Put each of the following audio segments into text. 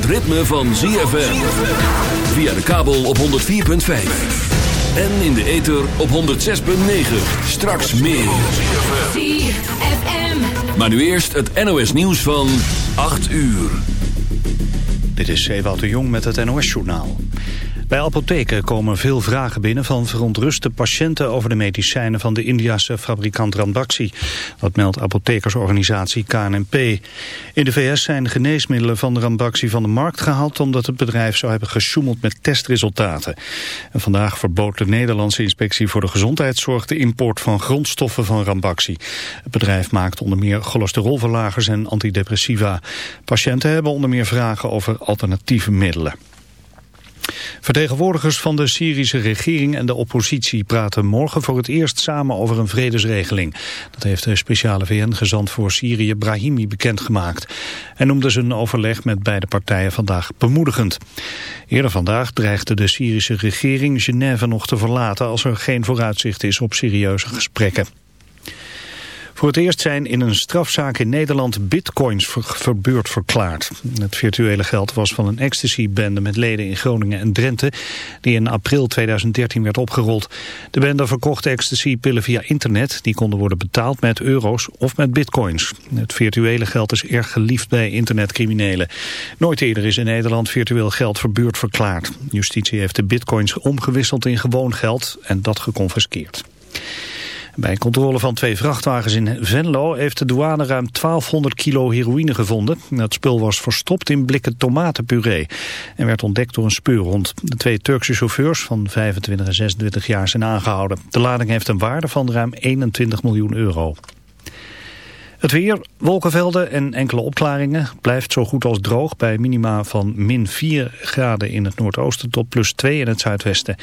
het ritme van ZFM. Via de kabel op 104.5. En in de ether op 106.9. Straks meer. ZFM. Maar nu eerst het NOS nieuws van 8 uur. Dit is Ewout de Jong met het NOS journaal. Bij apotheken komen veel vragen binnen van verontruste patiënten over de medicijnen van de Indiase fabrikant Ranbaxy. Dat meldt apothekersorganisatie KNP. In de VS zijn geneesmiddelen van Ranbaxy van de markt gehaald omdat het bedrijf zou hebben gesjoemeld met testresultaten. En vandaag verbood de Nederlandse inspectie voor de gezondheidszorg de import van grondstoffen van Ranbaxy. Het bedrijf maakt onder meer cholesterolverlagers en antidepressiva. Patiënten hebben onder meer vragen over alternatieve middelen. Vertegenwoordigers van de Syrische regering en de oppositie praten morgen voor het eerst samen over een vredesregeling. Dat heeft de speciale VN-gezant voor Syrië Brahimi bekendgemaakt. En noemde zijn overleg met beide partijen vandaag bemoedigend. Eerder vandaag dreigde de Syrische regering Genève nog te verlaten als er geen vooruitzicht is op serieuze gesprekken. Voor het eerst zijn in een strafzaak in Nederland bitcoins verbeurd verklaard. Het virtuele geld was van een ecstasy-bende met leden in Groningen en Drenthe... die in april 2013 werd opgerold. De bende verkocht ecstasy-pillen via internet. Die konden worden betaald met euro's of met bitcoins. Het virtuele geld is erg geliefd bij internetcriminelen. Nooit eerder is in Nederland virtueel geld verbeurd verklaard. Justitie heeft de bitcoins omgewisseld in gewoon geld en dat geconfiskeerd. Bij controle van twee vrachtwagens in Venlo heeft de douane ruim 1200 kilo heroïne gevonden. Het spul was verstopt in blikken tomatenpuree en werd ontdekt door een speurhond. De twee Turkse chauffeurs van 25 en 26 jaar zijn aangehouden. De lading heeft een waarde van ruim 21 miljoen euro. Het weer, wolkenvelden en enkele opklaringen blijft zo goed als droog bij minima van min 4 graden in het noordoosten tot plus 2 in het zuidwesten.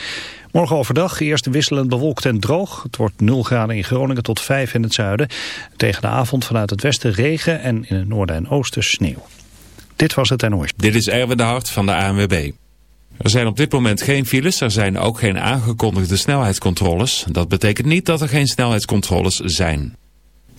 Morgen overdag eerst wisselend bewolkt en droog. Het wordt 0 graden in Groningen tot 5 in het zuiden. Tegen de avond vanuit het westen regen en in het noorden en oosten sneeuw. Dit was het NOS. Dit is Erwin de Hart van de ANWB. Er zijn op dit moment geen files, er zijn ook geen aangekondigde snelheidscontroles. Dat betekent niet dat er geen snelheidscontroles zijn.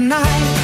tonight.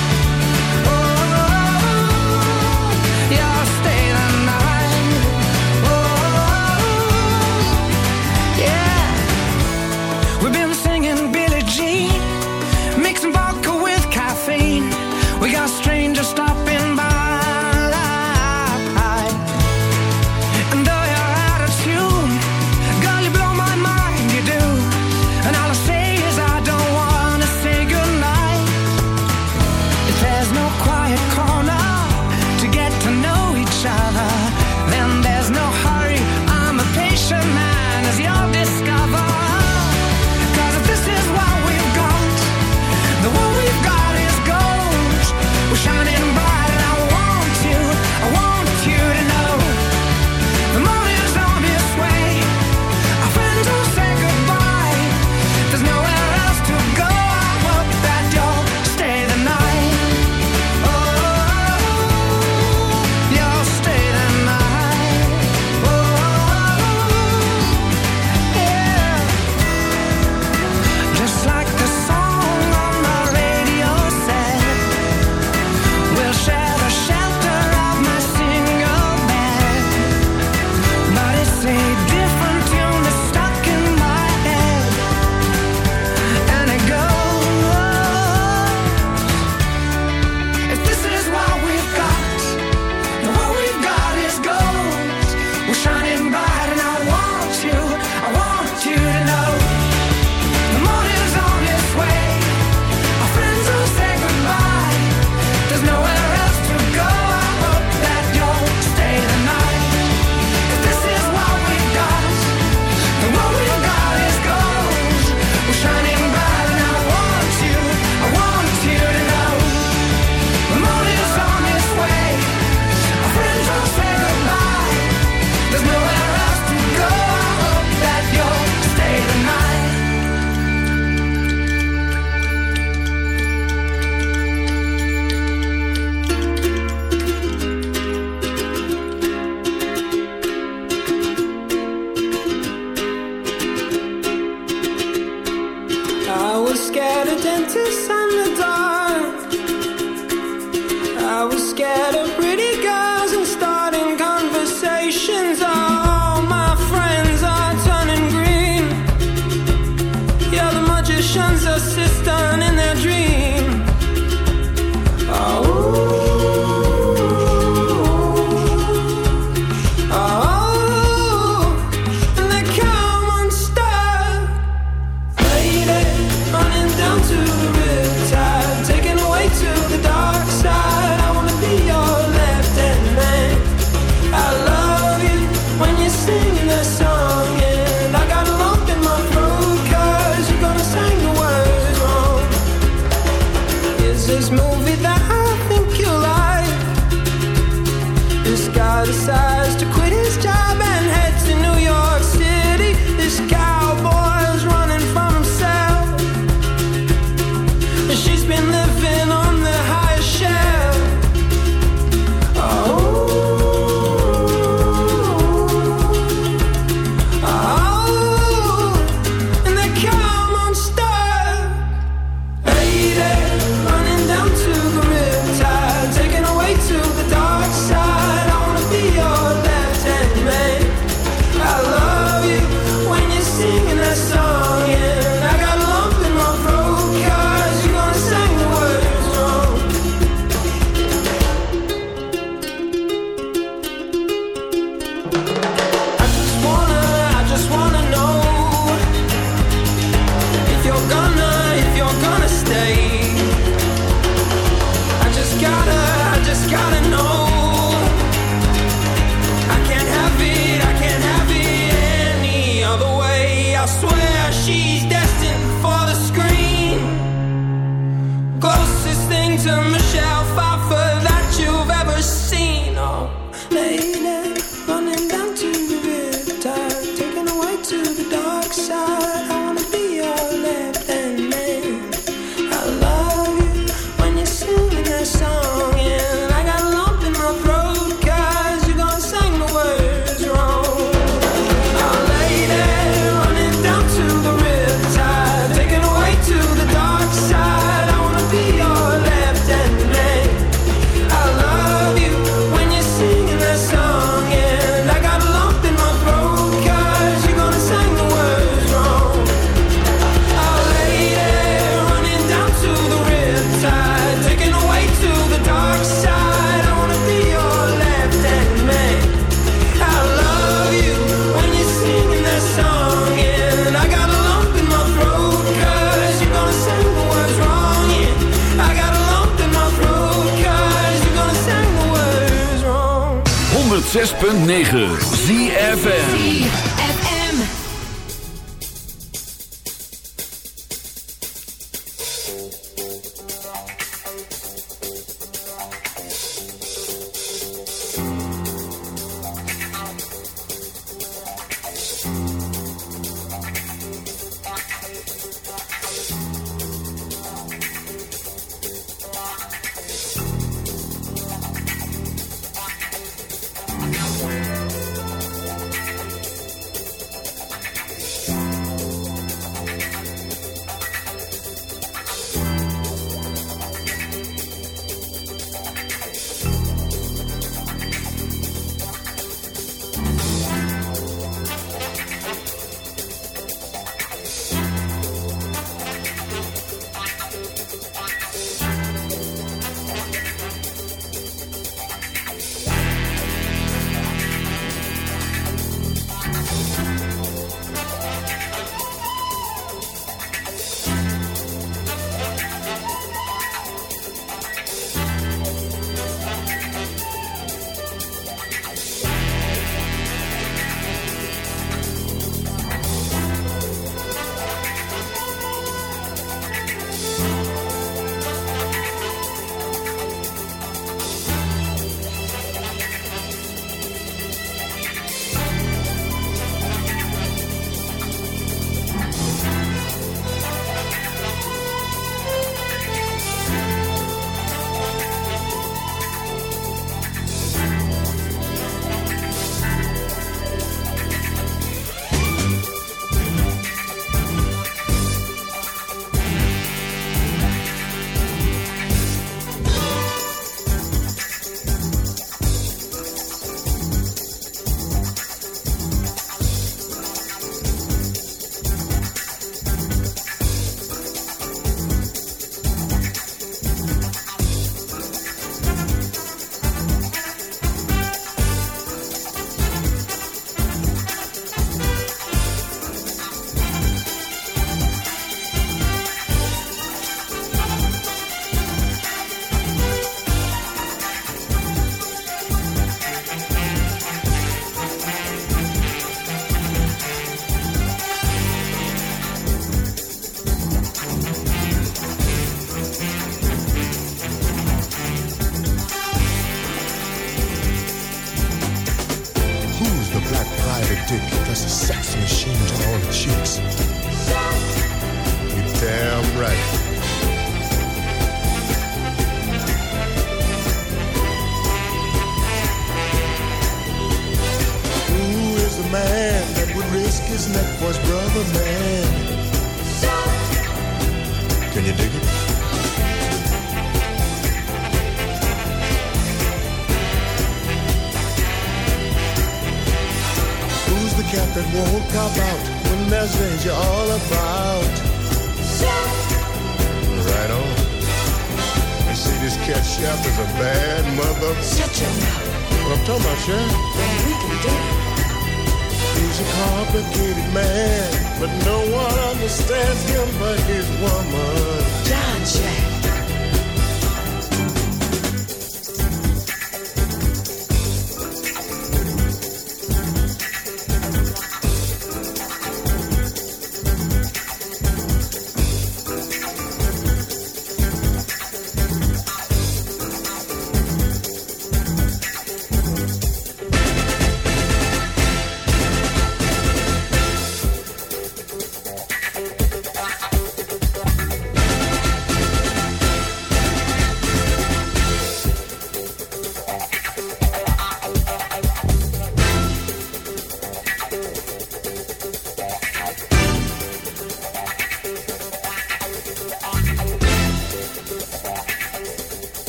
ZFM.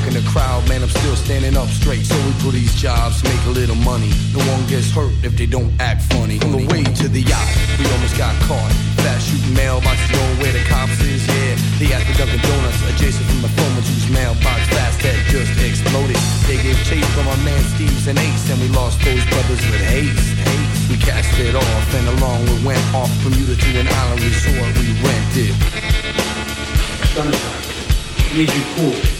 Ain't punking the crowd, man. I'm still standing up straight. So we do these jobs, make a little money. No one gets hurt if they don't act funny. On the way to the yacht, we almost got caught. Fast shooting mailboxes, going where the cops is, yeah. They at the Dunkin' Donuts, adjacent from the former whose mailbox fast had just exploded. They gave chase from our man Steve's and Ace, and we lost those brothers with haste. We cast it off, and along we went off Bermuda to an island resort we rented. Sunshine. Need you cool.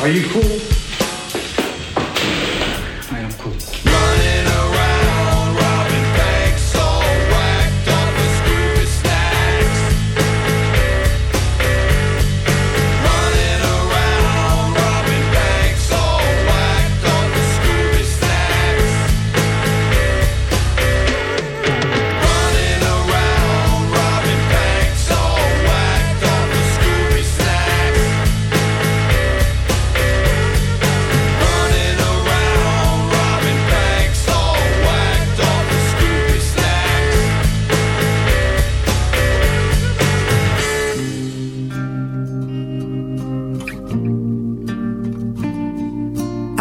Are you cool?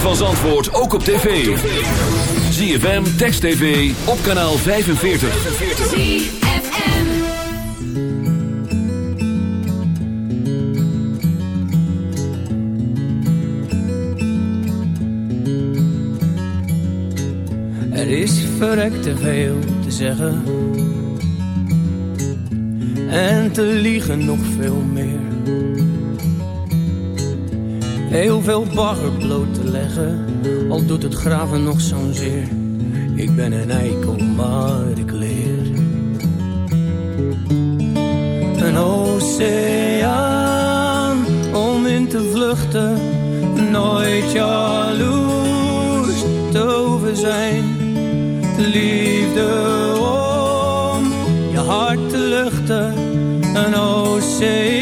van antwoord ook op tv. ZFM, Text TV, op kanaal 45. ZFM Er is verrekt veel te zeggen. En te liegen nog veel meer heel veel bagger bloot leggen, al doet het graven nog zo'n zeer. Ik ben een eikel, maar ik leer. Een oceaan om in te vluchten, nooit jaloers te over zijn. Liefde om je hart te luchten, een oceaan,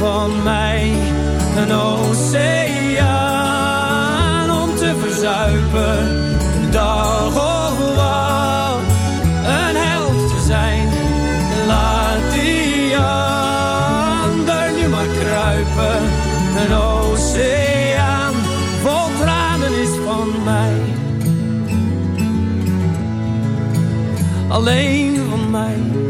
van mij. Een oceaan om te verzuipen. Dag of wat, een held te zijn. Laat die ander nu maar kruipen. Een oceaan vol tranen is van mij. Alleen van mij.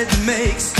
it makes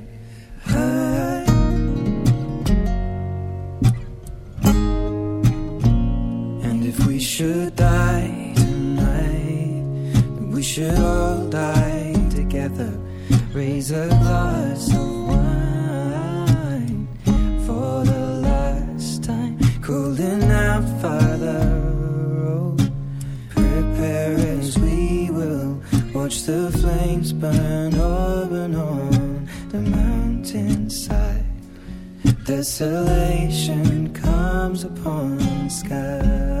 if we should die tonight, we should all die together. Raise a glass of wine for the last time, cooling out Father. Oh, prepare as we will watch the flames burn up and on the mountainside. Desolation comes upon the sky.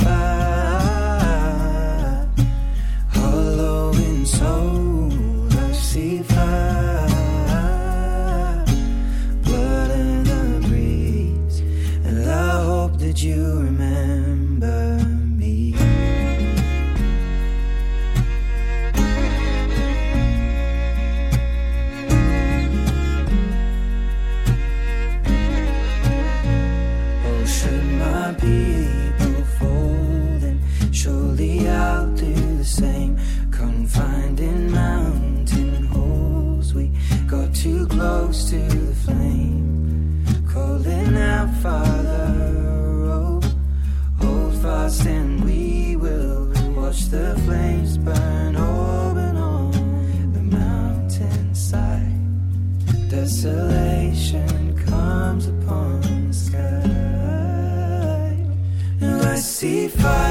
25.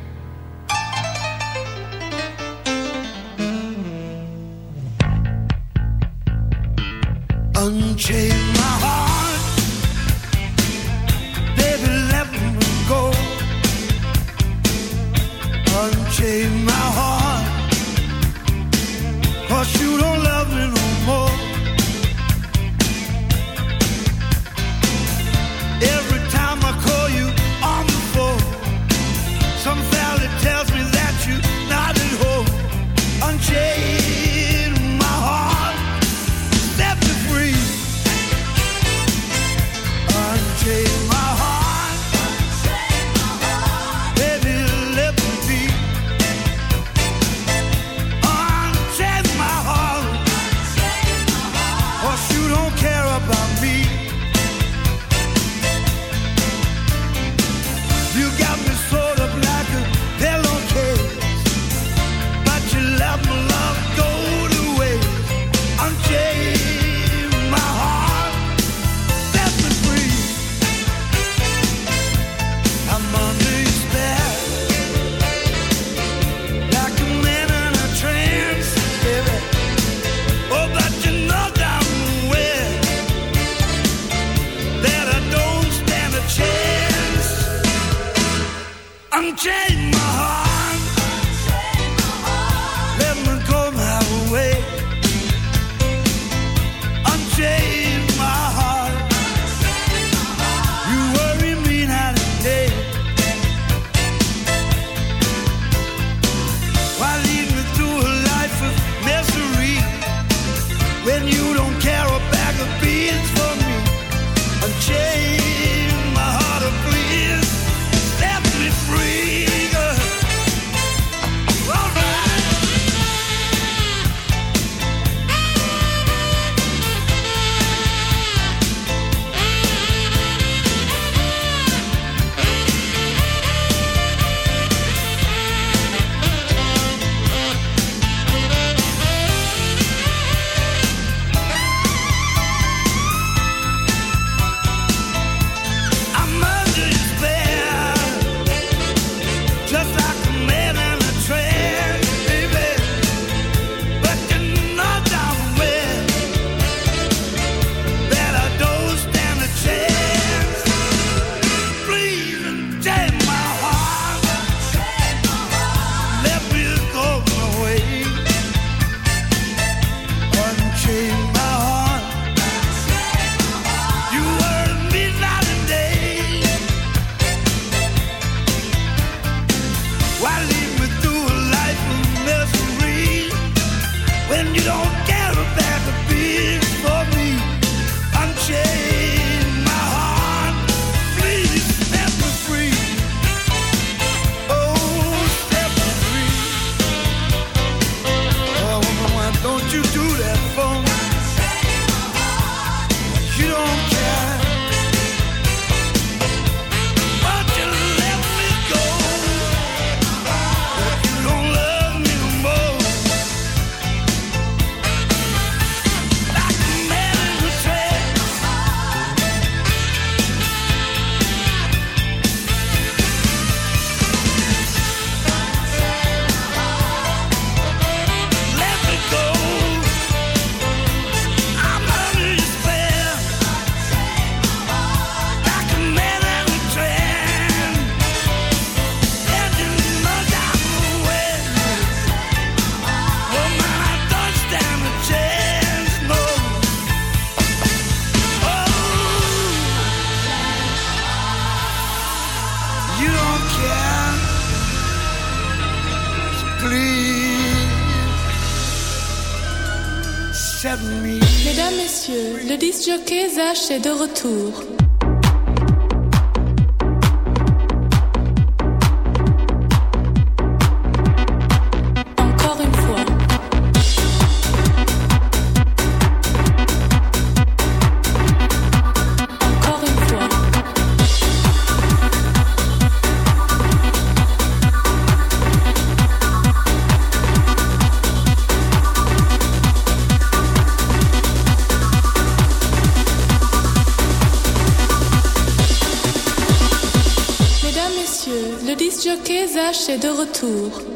de retour. Est de retour.